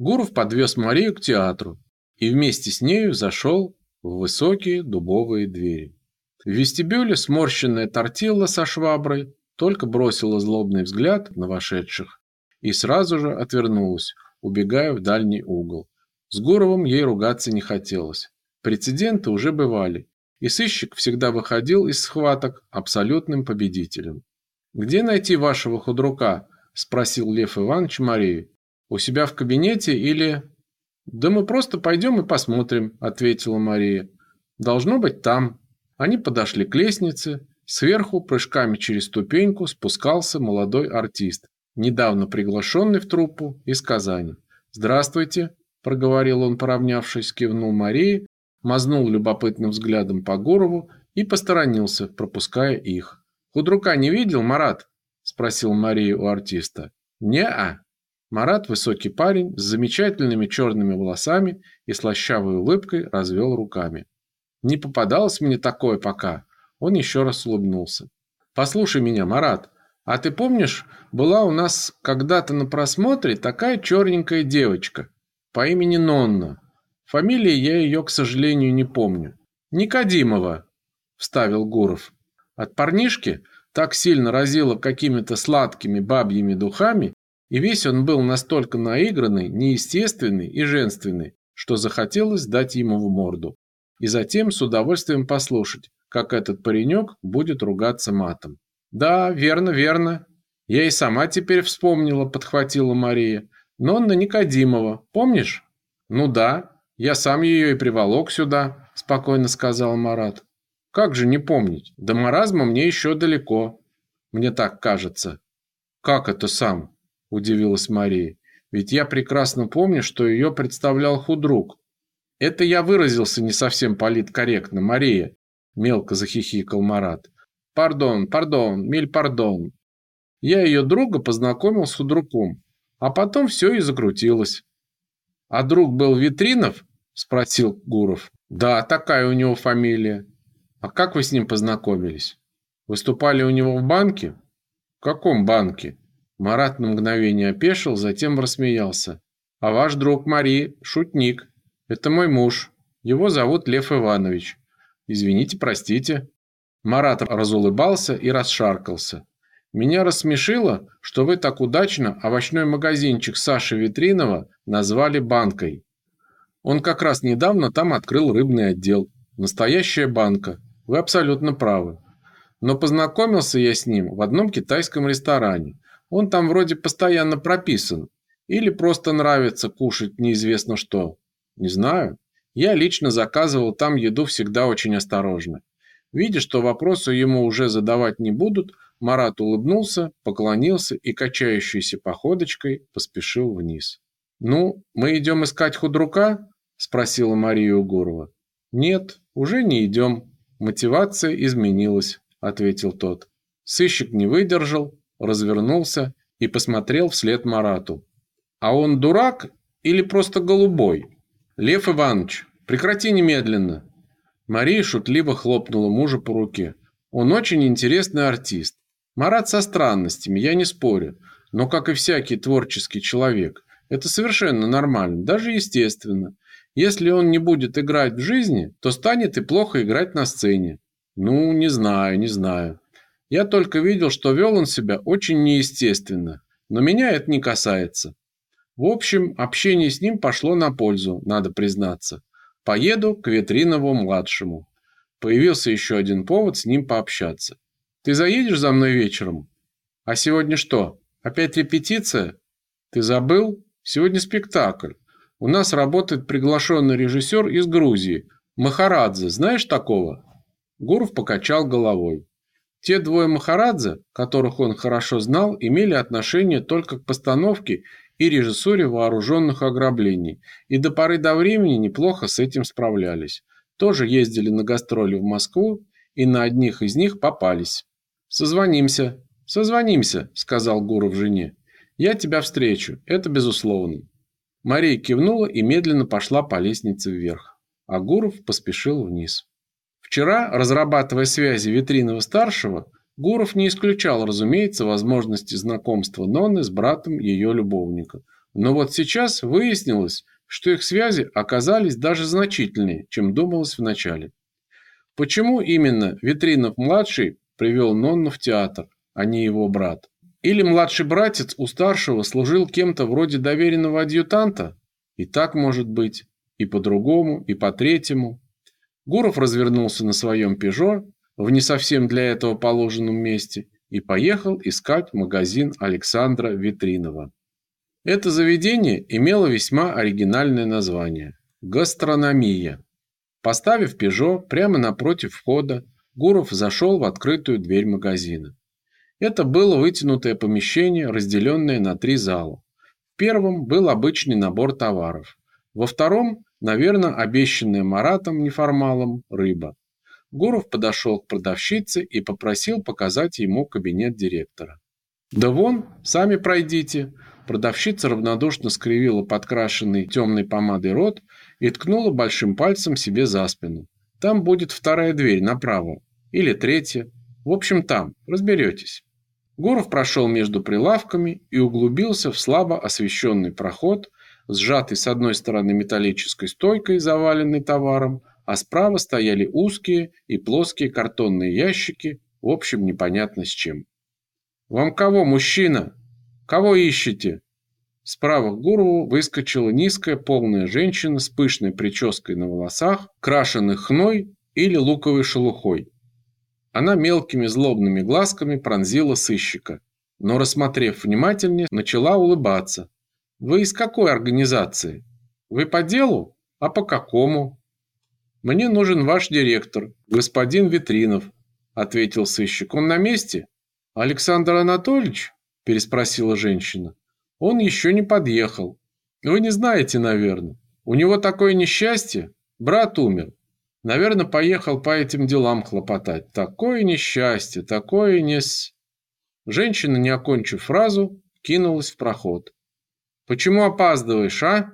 Гуров подвез Марию к театру и вместе с нею зашел в высокие дубовые двери. В вестибюле сморщенная тортилла со шваброй только бросила злобный взгляд на вошедших и сразу же отвернулась, убегая в дальний угол. С Гуровым ей ругаться не хотелось. Прецеденты уже бывали, и сыщик всегда выходил из схваток абсолютным победителем. «Где найти вашего худрука?» – спросил Лев Иванович Марию. «У себя в кабинете или...» «Да мы просто пойдем и посмотрим», – ответила Мария. «Должно быть там». Они подошли к лестнице. Сверху, прыжками через ступеньку, спускался молодой артист, недавно приглашенный в труппу из Казани. «Здравствуйте», – проговорил он, поравнявшись, кивнул Марии, мазнул любопытным взглядом по Гурову и посторонился, пропуская их. «Худрука не видел, Марат?» – спросил Мария у артиста. «Не-а». Марат, высокий парень, с замечательными черными волосами и слащавой улыбкой, развел руками. Не попадалось мне такое пока. Он еще раз улыбнулся. Послушай меня, Марат, а ты помнишь, была у нас когда-то на просмотре такая черненькая девочка по имени Нонна. Фамилии я ее, к сожалению, не помню. Никодимова, вставил Гуров. От парнишки так сильно разило какими-то сладкими бабьими духами, и весь он был настолько наигранный, неестественный и женственный, что захотелось дать ему в морду и затем с удовольствием послушать, как этот паренек будет ругаться матом. «Да, верно, верно. Я и сама теперь вспомнила», – подхватила Мария. «Нонна Никодимова, помнишь?» «Ну да, я сам ее и приволок сюда», – спокойно сказал Марат. «Как же не помнить? До маразма мне еще далеко. Мне так кажется». «Как это сам?» – удивилась Мария. «Ведь я прекрасно помню, что ее представлял худрук. Это я выразился не совсем политкорректно, Мария, мелко захихикал Марат. Пардон, пардон, миль пардон. Я ее друга познакомил с худруком, а потом все и закрутилось. А друг был Витринов? спросил Гуров. Да, такая у него фамилия. А как вы с ним познакомились? Выступали у него в банке? В каком банке? Марат на мгновение опешил, затем рассмеялся. А ваш друг Мари шутник. Это мой муж. Его зовут Лев Иванович. Извините, простите. Марат разулыбался и расшаркался. Меня рассмешило, что вы так удачно овощной магазинчик Саши Витринова назвали банкой. Он как раз недавно там открыл рыбный отдел. Настоящая банка. Вы абсолютно правы. Но познакомился я с ним в одном китайском ресторане. Он там вроде постоянно прописан. Или просто нравится кушать неизвестно что. Не знаю. Я лично заказывал там еду всегда очень осторожно. Видя, что вопросы ему уже задавать не будут, Марат улыбнулся, поклонился и качающейся походочкой поспешил вниз. «Ну, мы идем искать худрука?» – спросила Мария Угурова. «Нет, уже не идем. Мотивация изменилась», – ответил тот. Сыщик не выдержал, развернулся и посмотрел вслед Марату. «А он дурак или просто голубой?» «Лев Иванович, прекрати немедленно!» Мария шутливо хлопнула мужа по руке. «Он очень интересный артист. Марат со странностями, я не спорю. Но, как и всякий творческий человек, это совершенно нормально, даже естественно. Если он не будет играть в жизни, то станет и плохо играть на сцене. Ну, не знаю, не знаю. Я только видел, что вел он себя очень неестественно. Но меня это не касается. В общем, общение с ним пошло на пользу, надо признаться. Поеду к Ветринову-младшему. Появился еще один повод с ним пообщаться. Ты заедешь за мной вечером? А сегодня что? Опять репетиция? Ты забыл? Сегодня спектакль. У нас работает приглашенный режиссер из Грузии. Махарадзе. Знаешь такого? Гуров покачал головой. Те двое Махарадзе, которых он хорошо знал, имели отношение только к постановке и режиссуре вооруженных ограблений, и до поры до времени неплохо с этим справлялись. Тоже ездили на гастроли в Москву, и на одних из них попались. «Созвонимся, созвонимся», – сказал Гуров жене. «Я тебя встречу, это безусловно». Мария кивнула и медленно пошла по лестнице вверх, а Гуров поспешил вниз. Вчера, разрабатывая связи Витринова-старшего, Гуров не исключал, разумеется, возможности знакомства Нонны с братом ее любовника. Но вот сейчас выяснилось, что их связи оказались даже значительнее, чем думалось вначале. Почему именно Витринов-младший привел Нонну в театр, а не его брат? Или младший братец у старшего служил кем-то вроде доверенного адъютанта? И так может быть, и по-другому, и по-третьему. Гуров развернулся на своем «Пежо» в не совсем для этого положенном месте и поехал искать магазин Александра Витринова. Это заведение имело весьма оригинальное название – «Гастрономия». Поставив «Пежо» прямо напротив входа, Гуров зашел в открытую дверь магазина. Это было вытянутое помещение, разделенное на три зала. В первом был обычный набор товаров. Во втором, наверное, обещанная Маратом неформалом рыба. Гуров подошел к продавщице и попросил показать ему кабинет директора. «Да вон, сами пройдите», Продавщица равнодушно скривила подкрашенный темной помадой рот и ткнула большим пальцем себе за спину. Там будет вторая дверь направо. Или третья. В общем, там. Разберетесь. Гуров прошел между прилавками и углубился в слабо освещенный проход, сжатый с одной стороны металлической стойкой, заваленной товаром, а справа стояли узкие и плоские картонные ящики, в общем, непонятно с чем. «Вам кого, мужчина?» «Кого ищете?» Справа к Гурову выскочила низкая полная женщина с пышной прической на волосах, крашенных хной или луковой шелухой. Она мелкими злобными глазками пронзила сыщика, но, рассмотрев внимательнее, начала улыбаться. «Вы из какой организации? Вы по делу? А по какому?» «Мне нужен ваш директор, господин Витринов», – ответил сыщик. «Он на месте?» «Александр Анатольевич?» переспросила женщина. Он еще не подъехал. Вы не знаете, наверное. У него такое несчастье. Брат умер. Наверное, поехал по этим делам хлопотать. Такое несчастье, такое нес... Женщина, не окончив фразу, кинулась в проход. «Почему опаздываешь, а?»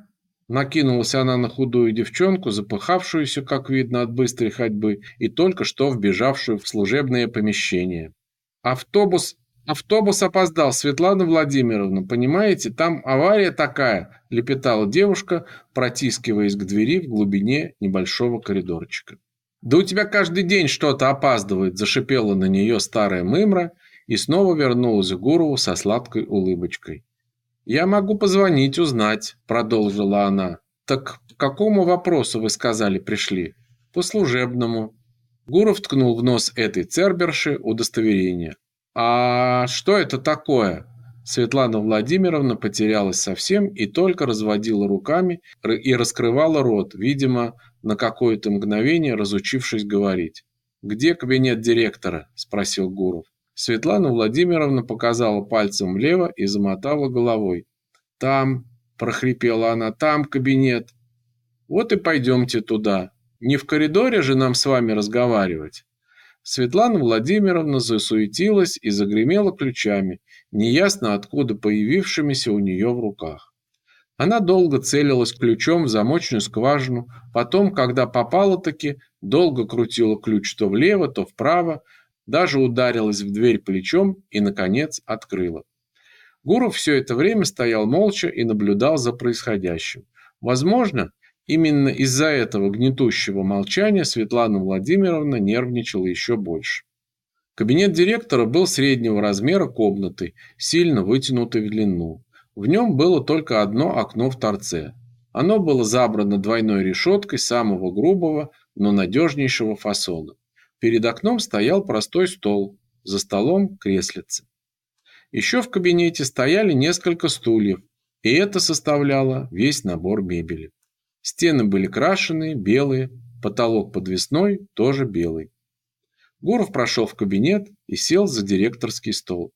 Накинулась она на худую девчонку, запыхавшуюся, как видно, от быстрой ходьбы, и только что вбежавшую в служебное помещение. «Автобус Автобус опоздал, Светлана Владимировна, понимаете, там авария такая, лепетала девушка, протискиваясь к двери в глубине небольшого коридорчика. Да у тебя каждый день что-то опаздывает, зашипела на нее старая мымра и снова вернулась к Гурову со сладкой улыбочкой. Я могу позвонить, узнать, продолжила она. Так к какому вопросу вы сказали пришли? По служебному. Гуров ткнул в нос этой церберши удостоверение. «А что это такое?» Светлана Владимировна потерялась совсем и только разводила руками и раскрывала рот, видимо, на какое-то мгновение разучившись говорить. «Где кабинет директора?» – спросил Гуров. Светлана Владимировна показала пальцем влево и замотала головой. «Там», – прохрипела она, – «там кабинет». «Вот и пойдемте туда. Не в коридоре же нам с вами разговаривать». Светлана Владимировна засуетилась и загремела ключами, неясно откуда появившимися у нее в руках. Она долго целилась ключом в замочную скважину, потом, когда попала-таки, долго крутила ключ то влево, то вправо, даже ударилась в дверь плечом и, наконец, открыла. Гуров все это время стоял молча и наблюдал за происходящим. Возможно, Именно из-за этого гнетущего молчания Светлана Владимировна нервничала еще больше. Кабинет директора был среднего размера комнаты, сильно вытянутой в длину. В нем было только одно окно в торце. Оно было забрано двойной решеткой самого грубого, но надежнейшего фасона. Перед окном стоял простой стол, за столом креслица. Еще в кабинете стояли несколько стульев, и это составляло весь набор мебели. Стены были крашеные, белые, потолок подвесной, тоже белый. Гуров прошел в кабинет и сел за директорский стол.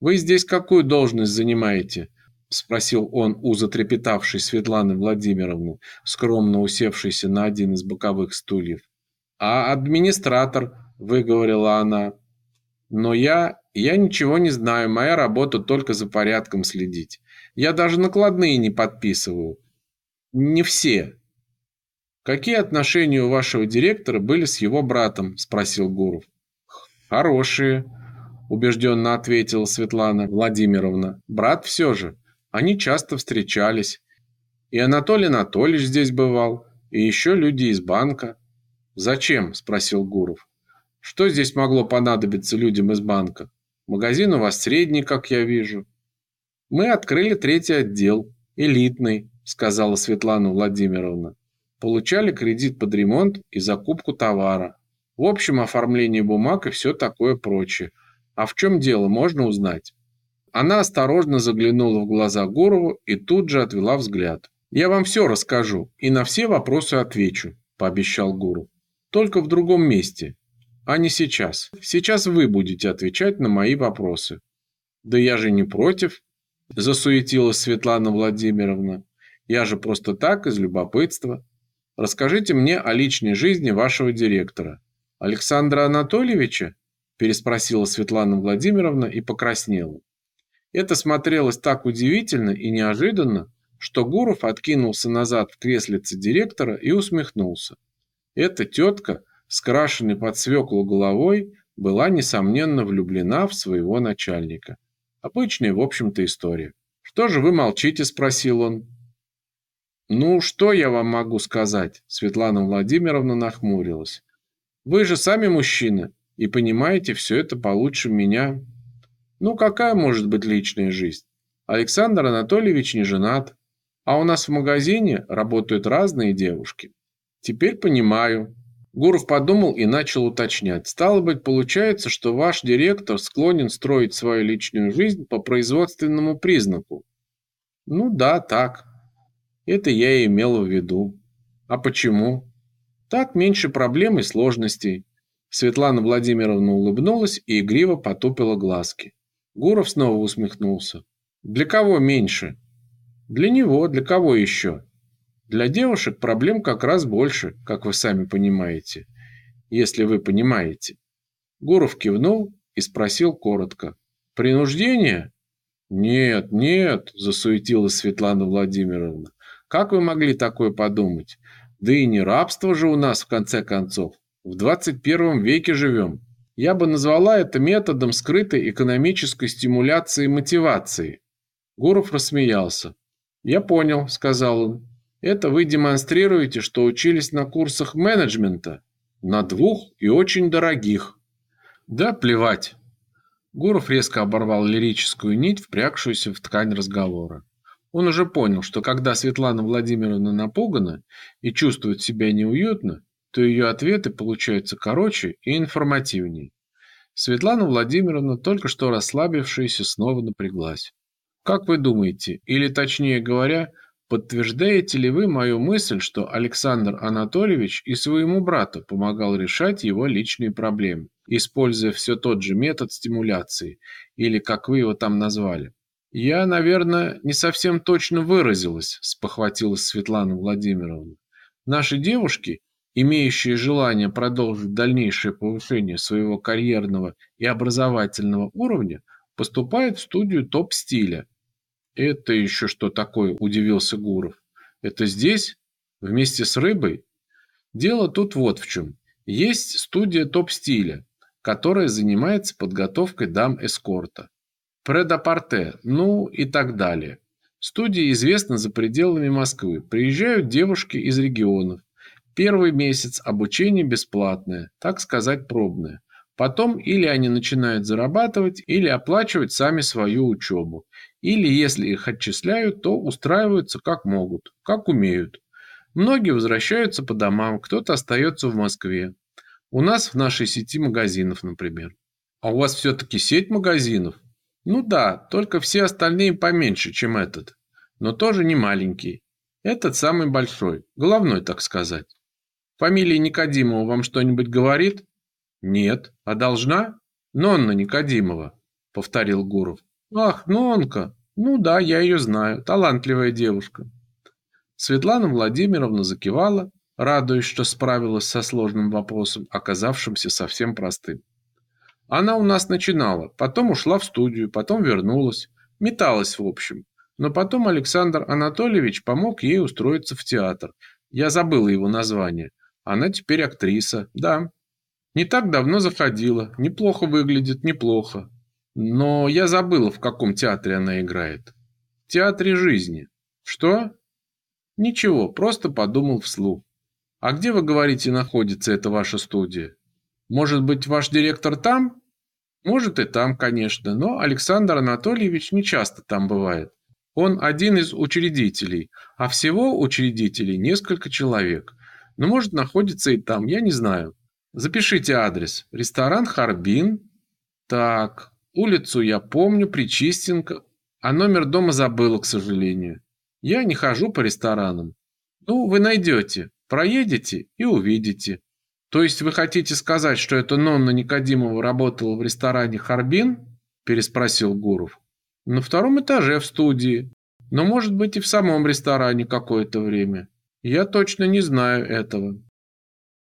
«Вы здесь какую должность занимаете?» – спросил он у затрепетавшей Светланы Владимировны, скромно усевшейся на один из боковых стульев. «А администратор», – выговорила она. «Но я... я ничего не знаю, моя работа только за порядком следить. Я даже накладные не подписываю не все. Какие отношения у вашего директора были с его братом? спросил Гуров. Хорошие. убежденно ответила Светлана Владимировна. Брат все же. Они часто встречались. И Анатолий Анатольевич здесь бывал, и еще люди из банка. Зачем? спросил Гуров. Что здесь могло понадобиться людям из банка? Магазин у вас средний, как я вижу. Мы открыли третий отдел, элитный, сказала Светлана Владимировна. Получали кредит под ремонт и закупку товара. В общем, оформление бумаг и все такое прочее. А в чем дело, можно узнать? Она осторожно заглянула в глаза Гурову и тут же отвела взгляд. «Я вам все расскажу и на все вопросы отвечу», – пообещал Гуров. «Только в другом месте, а не сейчас. Сейчас вы будете отвечать на мои вопросы». «Да я же не против», – засуетилась Светлана Владимировна. «Я же просто так, из любопытства. Расскажите мне о личной жизни вашего директора. Александра Анатольевича?» переспросила Светлана Владимировна и покраснела. Это смотрелось так удивительно и неожиданно, что Гуров откинулся назад в креслице директора и усмехнулся. Эта тетка, скрашенной под свеклу головой, была, несомненно, влюблена в своего начальника. Обычная, в общем-то, история. «Что же вы молчите?» – спросил он. «Ну, что я вам могу сказать?» – Светлана Владимировна нахмурилась. «Вы же сами мужчина и понимаете все это получше меня. Ну, какая может быть личная жизнь? Александр Анатольевич не женат, а у нас в магазине работают разные девушки. Теперь понимаю. Гуров подумал и начал уточнять. Стало быть, получается, что ваш директор склонен строить свою личную жизнь по производственному признаку. Ну да, так. Это я и имел в виду. А почему? Так меньше проблем и сложностей. Светлана Владимировна улыбнулась и игриво потупила глазки. Гуров снова усмехнулся. «Для кого меньше?» «Для него, для кого еще?» «Для девушек проблем как раз больше, как вы сами понимаете. Если вы понимаете». Гуров кивнул и спросил коротко. «Принуждение?» «Нет, нет», – засуетилась Светлана Владимировна. «Как вы могли такое подумать? Да и не рабство же у нас, в конце концов. В 21 веке живем. Я бы назвала это методом скрытой экономической стимуляции и мотивации. Гуров рассмеялся. «Я понял», – сказал он. «Это вы демонстрируете, что учились на курсах менеджмента. На двух и очень дорогих». «Да плевать». Гуров резко оборвал лирическую нить, впрягшуюся в ткань разговора. Он уже понял, что когда Светлана Владимировна напугана и чувствует себя неуютно, то ее ответы получаются короче и информативнее. Светлана Владимировна, только что расслабившаяся, снова напряглась. Как вы думаете, или точнее говоря, подтверждаете ли вы мою мысль, что Александр Анатольевич и своему брату помогал решать его личные проблемы, используя все тот же метод стимуляции, или как вы его там назвали? Я, наверное, не совсем точно выразилась, спохватилась Светлана Владимировна. Наши девушки имеющие желание продолжить дальнейшее повышение своего карьерного и образовательного уровня, поступают в студию топ-стиля. Это еще что такое, удивился Гуров. Это здесь? Вместе с рыбой? Дело тут вот в чем. Есть студия топ-стиля, которая занимается подготовкой дам эскорта. Предапорте, ну и так далее. Студия известна за пределами Москвы. Приезжают девушки из регионов, Первый месяц обучение бесплатное, так сказать, пробное. Потом или они начинают зарабатывать, или оплачивать сами свою учебу. Или, если их отчисляют, то устраиваются как могут, как умеют. Многие возвращаются по домам, кто-то остается в Москве. У нас в нашей сети магазинов, например. А у вас все-таки сеть магазинов? Ну да, только все остальные поменьше, чем этот. Но тоже не маленький. Этот самый большой, головной, так сказать. Фамилия Никодимова вам что-нибудь говорит? Нет. А должна? Нонна Никодимова, повторил Гуров. Ах, Нонка. Ну да, я ее знаю. Талантливая девушка. Светлана Владимировна закивала, радуясь, что справилась со сложным вопросом, оказавшимся совсем простым. Она у нас начинала, потом ушла в студию, потом вернулась, металась в общем. Но потом Александр Анатольевич помог ей устроиться в театр. Я забыла его название. Она теперь актриса, да. Не так давно заходила. Неплохо выглядит, неплохо. Но я забыла, в каком театре она играет. В театре жизни. Что? Ничего, просто подумал вслух. А где, вы говорите, находится эта ваша студия? Может быть, ваш директор там? Может и там, конечно, но Александр Анатольевич не часто там бывает. Он один из учредителей, а всего учредителей несколько человек. Но может находится и там, я не знаю. Запишите адрес. Ресторан Харбин. Так, улицу я помню, Причистенко. А номер дома забыла, к сожалению. Я не хожу по ресторанам. Ну, вы найдете, проедете и увидите. То есть вы хотите сказать, что эта Нонна Никодимова работала в ресторане Харбин? Переспросил Гуров. На втором этаже в студии. Но может быть и в самом ресторане какое-то время. Я точно не знаю этого.